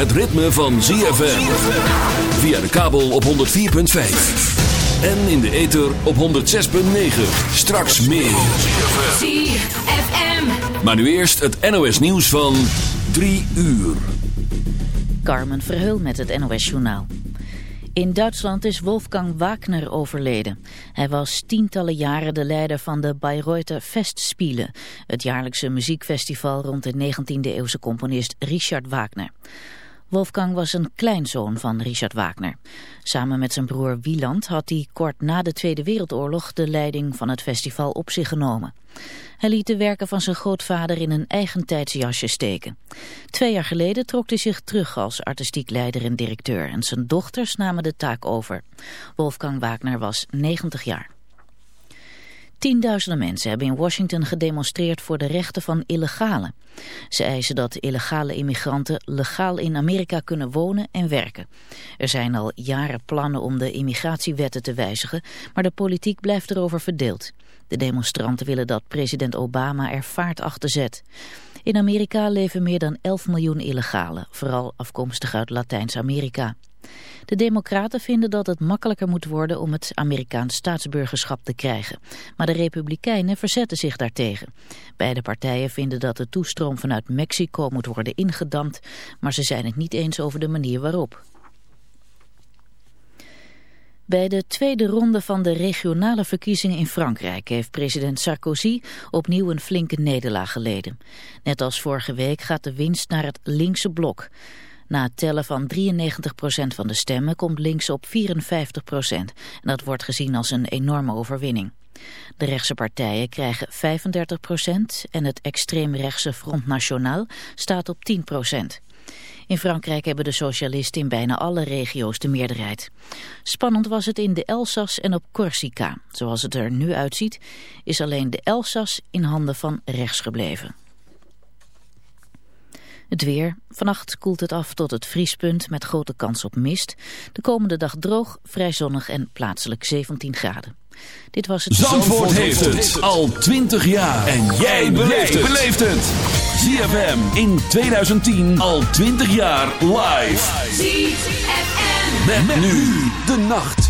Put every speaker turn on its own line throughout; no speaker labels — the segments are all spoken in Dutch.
het ritme van ZFM. Via de kabel op 104.5. En in de ether op 106.9. Straks meer.
ZFM.
Maar nu eerst het NOS nieuws van 3 uur.
Carmen Verheul met het NOS Journaal. In Duitsland is Wolfgang Wagner overleden. Hij was tientallen jaren de leider van de Bayreuther Festspiele, het jaarlijkse muziekfestival rond de 19e-eeuwse componist Richard Wagner. Wolfgang was een kleinzoon van Richard Wagner. Samen met zijn broer Wieland had hij kort na de Tweede Wereldoorlog de leiding van het festival op zich genomen. Hij liet de werken van zijn grootvader in een eigen tijdsjasje steken. Twee jaar geleden trok hij zich terug als artistiek leider en directeur en zijn dochters namen de taak over. Wolfgang Wagner was 90 jaar. Tienduizenden mensen hebben in Washington gedemonstreerd voor de rechten van illegalen. Ze eisen dat illegale immigranten legaal in Amerika kunnen wonen en werken. Er zijn al jaren plannen om de immigratiewetten te wijzigen, maar de politiek blijft erover verdeeld. De demonstranten willen dat president Obama er vaart achter zet. In Amerika leven meer dan 11 miljoen illegalen, vooral afkomstig uit Latijns-Amerika. De democraten vinden dat het makkelijker moet worden om het Amerikaans staatsburgerschap te krijgen. Maar de republikeinen verzetten zich daartegen. Beide partijen vinden dat de toestroom vanuit Mexico moet worden ingedampt, maar ze zijn het niet eens over de manier waarop. Bij de tweede ronde van de regionale verkiezingen in Frankrijk heeft president Sarkozy opnieuw een flinke nederlaag geleden. Net als vorige week gaat de winst naar het linkse blok. Na het tellen van 93% van de stemmen komt links op 54%. En dat wordt gezien als een enorme overwinning. De rechtse partijen krijgen 35% en het extreemrechtse Front National staat op 10%. In Frankrijk hebben de socialisten in bijna alle regio's de meerderheid. Spannend was het in de Elzas en op Corsica. Zoals het er nu uitziet is alleen de Elzas in handen van rechts gebleven. Het weer. Vannacht koelt het af tot het vriespunt met grote kans op mist. De komende dag droog, vrij zonnig en plaatselijk 17 graden. Dit was het...
Zandvoort, heeft het al 20 jaar. En jij beleeft het. ZFM in 2010 al 20 jaar live.
ZFM.
Met, met nu de nacht.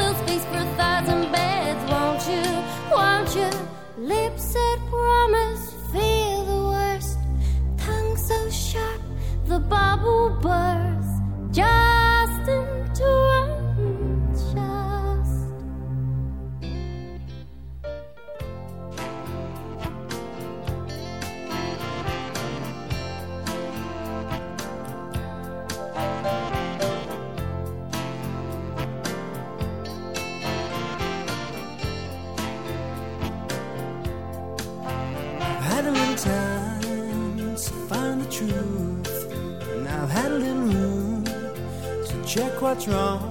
what's wrong.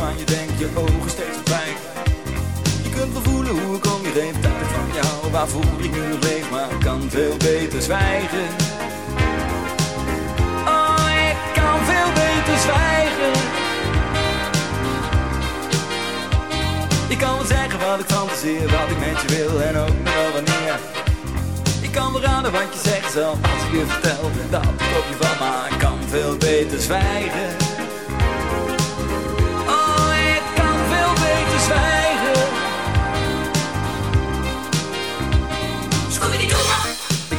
van je denk, je ogen steeds verdwijgen. Je kunt wel voelen hoe ik om je heen, dat ik van jou, waarvoor ik nu leef, maar ik kan veel beter zwijgen. Oh, ik kan veel beter zwijgen. Ik kan wel zeggen wat ik fantaseer, wat ik met je wil en ook nog wel wanneer. Ik kan wel raden wat je zegt zelf als ik je vertel dat ik op je val, maar ik kan veel beter zwijgen.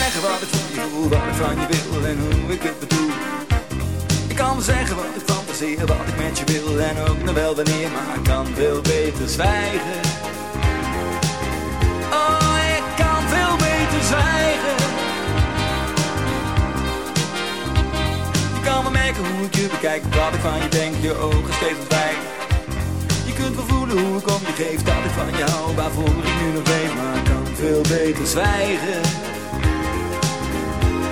zeggen wat ik van je voel, wat ik van je wil en hoe ik het bedoel. Ik kan zeggen wat ik fantaseer, wat ik met je wil en ook nog wel wanneer, maar ik kan veel beter zwijgen. Oh, ik kan veel beter zwijgen. Je kan wel merken hoe ik je bekijk, wat ik van je denk, je ogen steeds ontwijken. Je kunt wel voelen hoe ik om je geef, dat ik van je hou, waarvoor ik nu nog leef, maar ik kan veel beter zwijgen.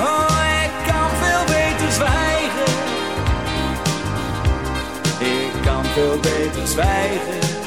Oh, ik kan veel beter zwijgen. Ik kan veel beter zwijgen.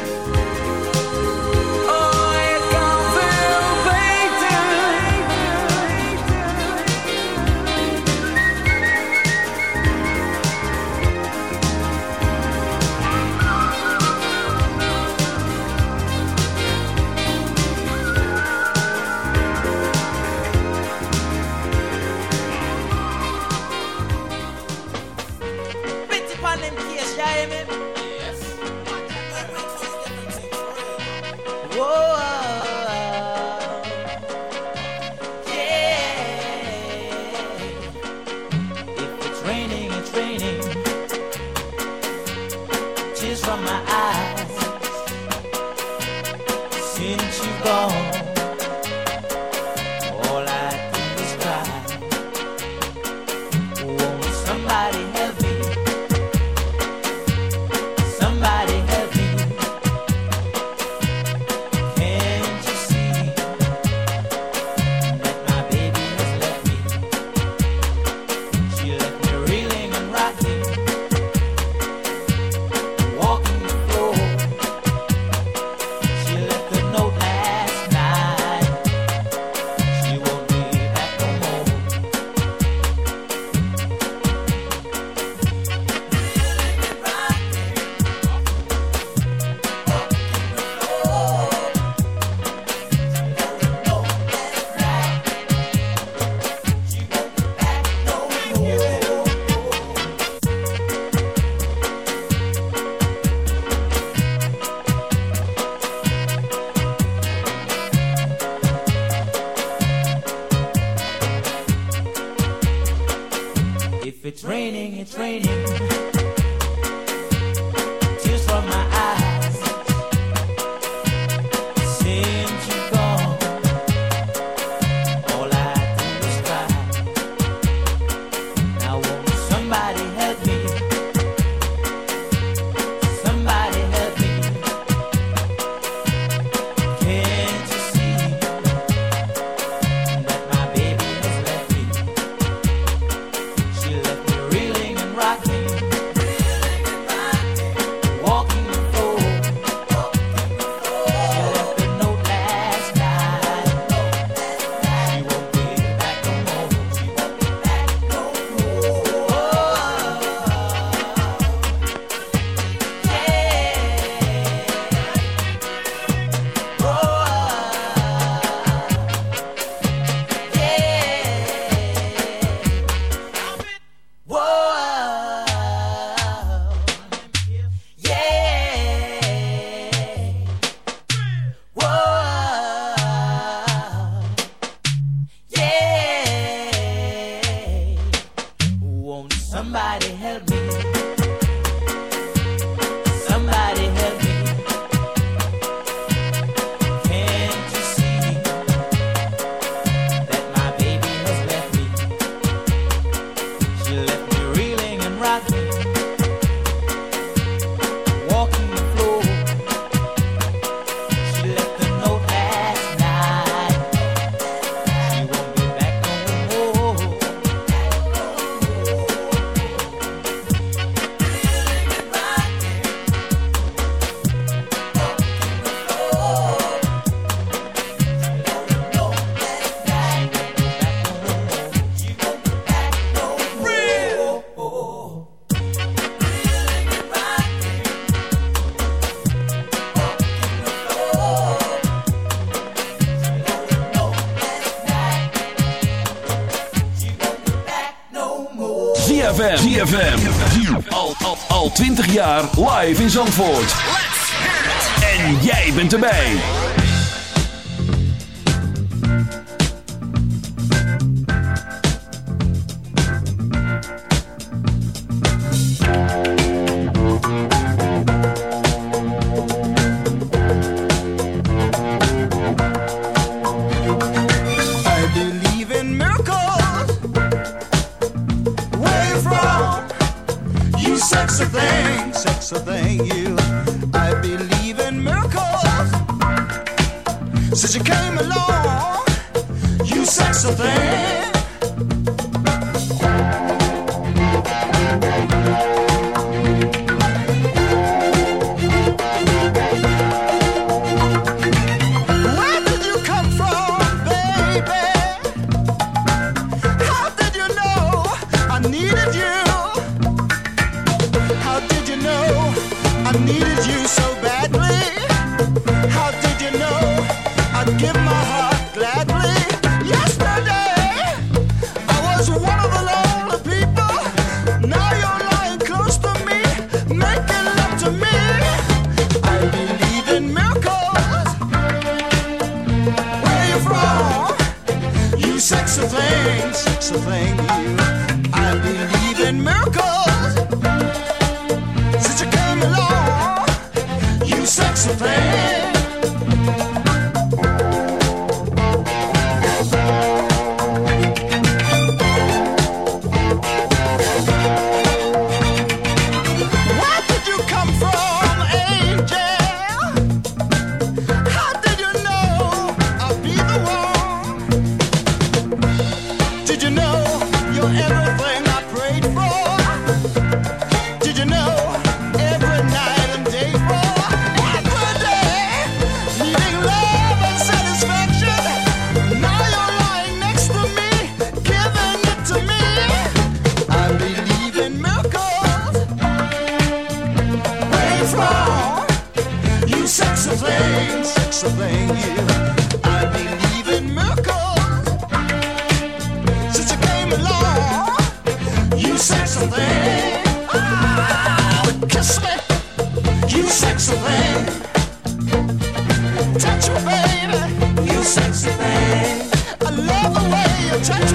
Somebody
live in Zandvoort.
church